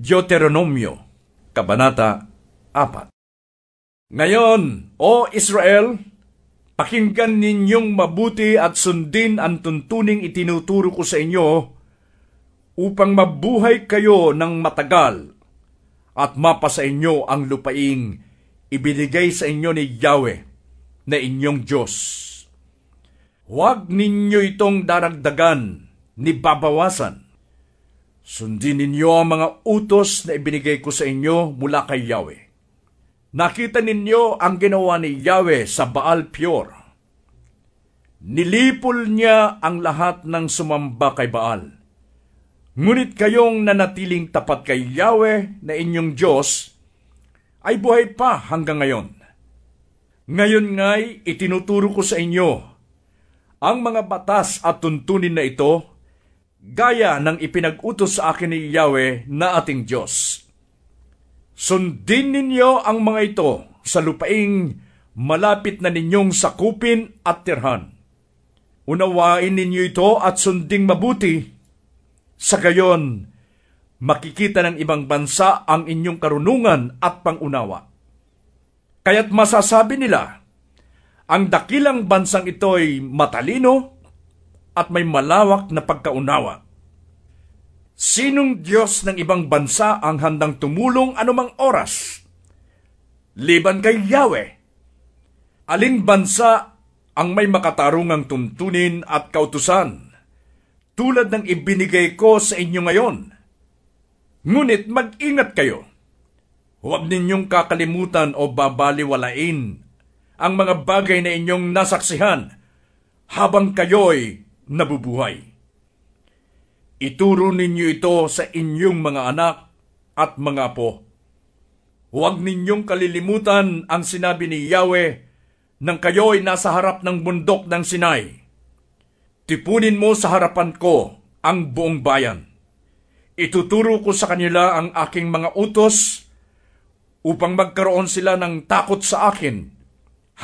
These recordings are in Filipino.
Deuteronomio, Kabanata 4 Ngayon, O Israel, pakinggan ninyong mabuti at sundin ang tuntuning itinuturo ko sa inyo upang mabuhay kayo ng matagal at mapa inyo ang lupaing ibinigay sa inyo ni Yahweh na inyong Diyos. Huwag ninyo itong daragdagan ni babawasan Sundin ninyo ang mga utos na ibinigay ko sa inyo mula kay Yahweh. Nakita ninyo ang ginawa ni Yahweh sa Baal Peor. Nilipol niya ang lahat ng sumamba kay Baal. Ngunit kayong nanatiling tapat kay Yahweh na inyong Diyos ay buhay pa hanggang ngayon. Ngayon nga'y itinuturo ko sa inyo ang mga batas at tuntunin na ito gaya ng ipinag-utos sa akin ni Yahweh na ating Diyos. Sundin ninyo ang mga ito sa lupaing malapit na ninyong sakupin at tirhan. Unawain ninyo ito at sunding mabuti. Sa gayon, makikita ng ibang bansa ang inyong karunungan at pangunawa. Kaya't masasabi nila, ang dakilang bansang ito'y matalino at may malawak na pagkaunawa. Sinong Diyos ng ibang bansa ang handang tumulong anumang oras? Liban kay Yahweh. Aling bansa ang may makatarungang tuntunin at kautusan, tulad ng ibinigay ko sa inyo ngayon. Ngunit mag-ingat kayo. Huwag ninyong kakalimutan o babaliwalain ang mga bagay na inyong nasaksihan habang kayo'y nabubuhay. Ituro ninyo ito sa inyong mga anak at mga apo. Huwag ninyong kalilimutan ang sinabi ni Yahweh nang kayo'y nasa harap ng bundok ng Sinai. Tipunin mo sa harapan ko ang buong bayan. Ituturo ko sa kanila ang aking mga utos upang magkaroon sila ng takot sa akin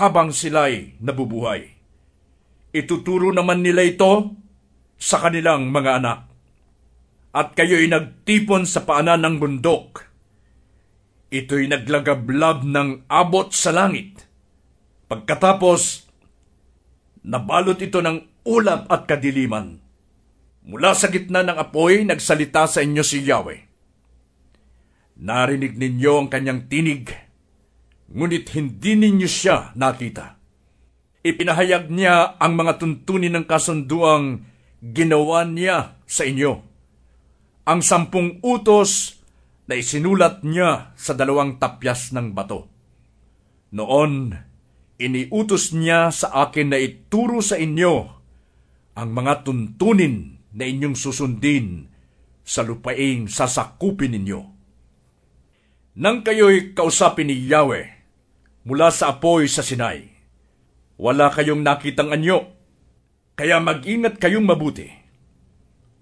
habang sila'y nabubuhay. Ituturo naman nila ito sa kanilang mga anak. At kayo'y nagtipon sa paanan ng bundok. Ito'y naglagablab ng abot sa langit. Pagkatapos, nabalot ito ng ulap at kadiliman. Mula sa gitna ng apoy, nagsalita sa inyo si Yahweh. Narinig ninyo ang kanyang tinig, ngunit hindi ninyo siya nakita ipinahayag niya ang mga tuntunin ng kasunduang ginawa niya sa inyo. Ang sampung utos na isinulat niya sa dalawang tapyas ng bato. Noon, iniutos niya sa akin na ituro sa inyo ang mga tuntunin na inyong susundin sa lupaing sasakupin ninyo. Nang kayo'y kausapin ni Yahweh mula sa apoy sa Sinai, wala kayong nakitang anyo, kaya mag-ingat kayong mabuti.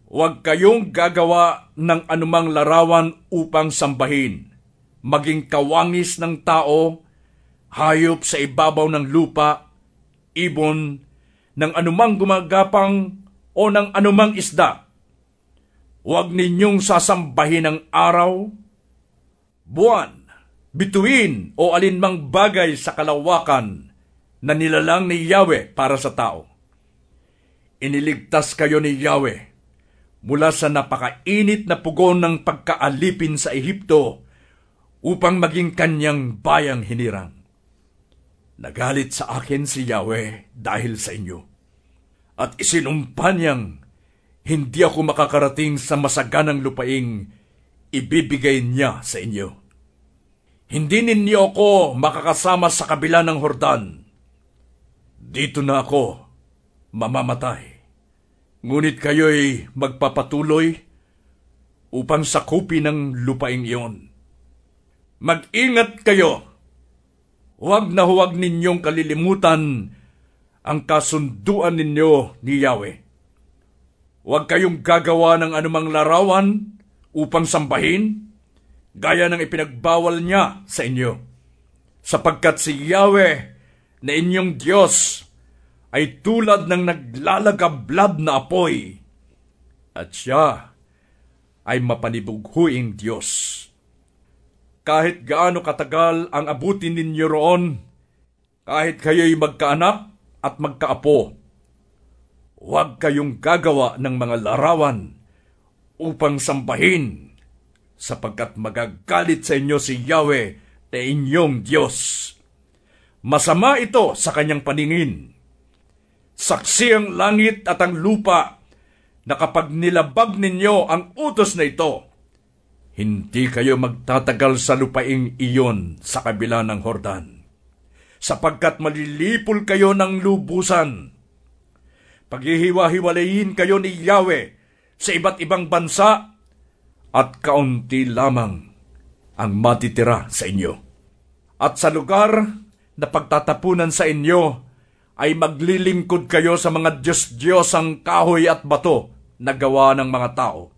Huwag kayong gagawa ng anumang larawan upang sambahin, maging kawangis ng tao, hayop sa ibabaw ng lupa, ibon, ng anumang gumagapang o ng anumang isda. Huwag ninyong sasambahin ang araw, buwan, bituin o alinmang bagay sa kalawakan na nilalang ni Yahweh para sa tao. Iniligtas kayo ni Yahweh mula sa napakainit na pugon ng pagkaalipin sa Ehipto upang maging kanyang bayang hinirang. Nagalit sa akin si Yahweh dahil sa inyo. At isinumpa niyang hindi ako makakarating sa masaganang lupaing ibibigay niya sa inyo. Hindi ninyo ako makakasama sa kabila ng Hordan dito na ako mamamatay. Ngunit kayo'y magpapatuloy upang sakupin ng lupaing iyon. Mag-ingat kayo! Huwag na huwag ninyong kalilimutan ang kasunduan ninyo ni Yahweh. Huwag kayong gagawa ng anumang larawan upang sambahin, gaya ng ipinagbawal niya sa inyo. Sapagkat si Yahweh na inyong Diyos ay tulad ng naglalagablab na apoy. At siya ay mapanibughuing Diyos. Kahit gaano katagal ang abutin ninyo roon, kahit kayo'y magkaanak at magkaapo, huwag kayong gagawa ng mga larawan upang sambahin, sapagkat magagalit sa inyo si Yahweh na inyong Diyos. Masama ito sa kanyang paningin. Saksi ang langit at ang lupa na kapag nilabag ninyo ang utos na ito, hindi kayo magtatagal sa lupaing iyon sa kabila ng Hordan, sapagkat malilipol kayo ng lubusan. Paghihiwa-hiwalayin kayo ni Yahweh sa iba't ibang bansa at kaunti lamang ang matitira sa inyo. At sa lugar na pagtatapunan sa inyo ay maglilingkod kayo sa mga Diyos-Diyos ang kahoy at bato na gawa ng mga tao.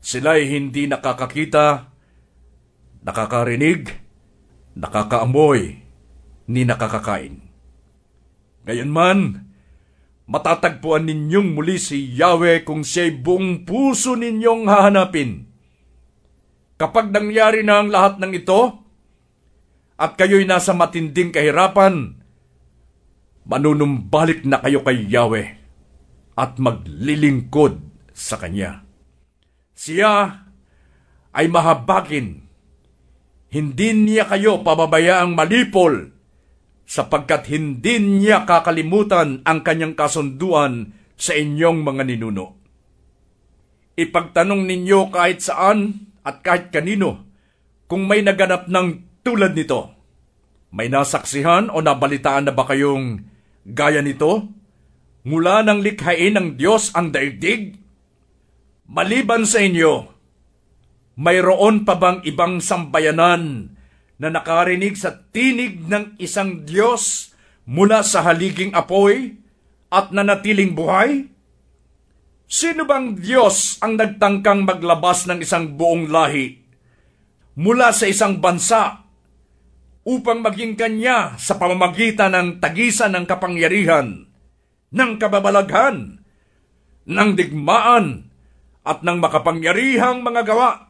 Sila'y hindi nakakakita, nakakarinig, nakakaamoy, ni nakakakain. Gayunman, matatagpuan ninyong muli si Yahweh kung siya'y buong puso ninyong hahanapin. Kapag nangyari na ang lahat ng ito, at kayo'y nasa matinding kahirapan, manunumbalik na kayo kay Yahweh at maglilingkod sa Kanya. Siya ay mahabakin. Hindi niya kayo pababayaang malipol sapagkat hindi niya kakalimutan ang kanyang kasunduan sa inyong mga ninuno. Ipagtanong ninyo kahit saan at kahit kanino kung may naganap ng tulad nito. May nasaksihan o nabalitaan na ba kayong gaya nito? Mula ng likhain ng Diyos ang daigdig? Maliban sa inyo, mayroon pa bang ibang sambayanan na nakarinig sa tinig ng isang Diyos mula sa haliging apoy at nanatiling buhay? Sino bang Diyos ang nagtangkang maglabas ng isang buong lahi mula sa isang bansa upang maging kanya sa pamamagitan ng tagisan ng kapangyarihan, ng kababalaghan, ng digmaan, at ng makapangyarihang mga gawa,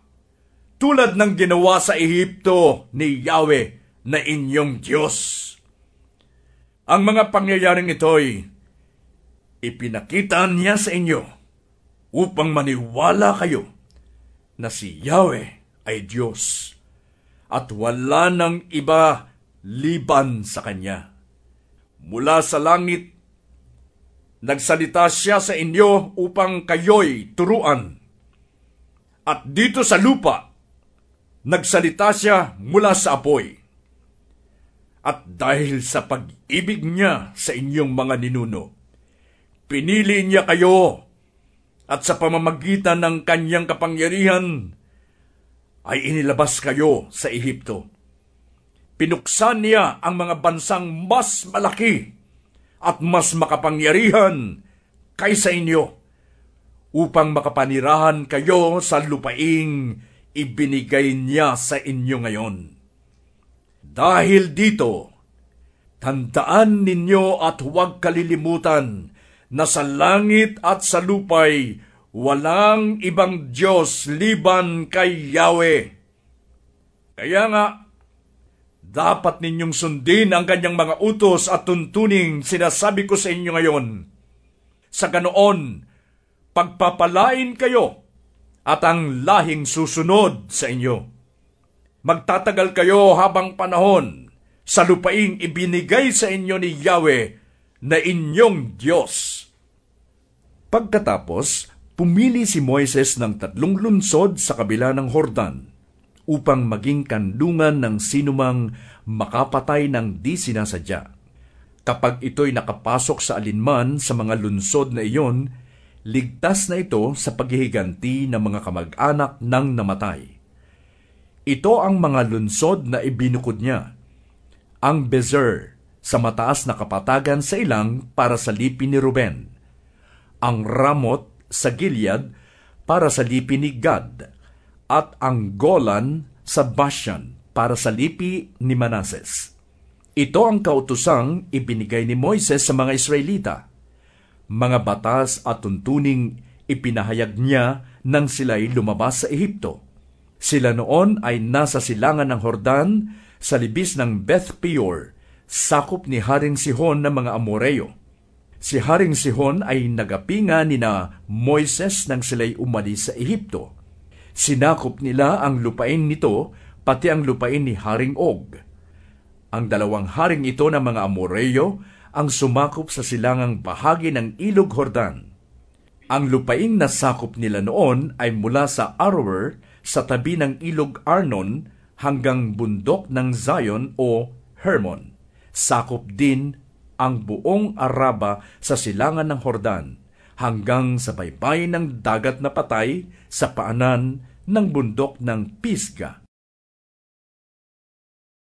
tulad ng ginawa sa Ehipto ni Yahweh na inyong Diyos. Ang mga pangyayaring ito'y ipinakita niya sa inyo upang maniwala kayo na si Yahweh ay Diyos at wala ng iba liban sa Kanya. Mula sa langit Nagsalita siya sa inyo upang kayo'y turuan. At dito sa lupa, nagsalita siya mula sa apoy. At dahil sa pag-ibig niya sa inyong mga ninuno, pinili niya kayo at sa pamamagitan ng kanyang kapangyarihan ay inilabas kayo sa Ehipto. Pinuksan niya ang mga bansang mas malaki at mas makapangyarihan kaysa inyo upang makapanirahan kayo sa lupaing ibinigay niya sa inyo ngayon. Dahil dito, tandaan ninyo at huwag kalilimutan na sa langit at sa lupay walang ibang Diyos liban kay Yahweh. Kaya nga, dapat ninyong sundin ang kanyang mga utos at tuntuning sinasabi ko sa inyo ngayon. Sa ganoon, pagpapalain kayo at ang lahing susunod sa inyo. Magtatagal kayo habang panahon sa lupaing ibinigay sa inyo ni Yahweh na inyong Diyos. Pagkatapos, pumili si Moises ng tatlong lunsod sa kabila ng Hordan upang maging kandungan ng sinumang makapatay ng di sinasadya. Kapag ito'y nakapasok sa alinman sa mga lunsod na iyon, ligtas na ito sa paghihiganti ng mga kamag-anak ng namatay. Ito ang mga lunsod na ibinukod niya. Ang Bezer sa mataas na kapatagan sa ilang para sa lipi ni Ruben. Ang Ramot sa Gilead para sa lipi ni Gad at ang Golan sa Bashan para sa lipi ni Manases. Ito ang kautusang ibinigay ni Moises sa mga Israelita. Mga batas at tuntuning ipinahayag niya nang sila'y lumabas sa Ehipto. Sila noon ay nasa silangan ng Hordan sa libis ng Beth Peor, sakop ni Haring Sihon ng mga Amoreo. Si Haring Sihon ay nagapinga ni na Moises nang sila'y umalis sa Ehipto. Sinakop nila ang lupain nito, pati ang lupain ni Haring Og. Ang dalawang haring ito ng mga Amoreo ang sumakop sa silangang bahagi ng Ilog Hordan. Ang lupaing nasakop nila noon ay mula sa Aroer sa tabi ng Ilog Arnon hanggang bundok ng Zion o Hermon. Sakop din ang buong Araba sa silangan ng Hordan hanggang sa baybayin ng dagat na patay sa paanan ng bundok ng Pisga.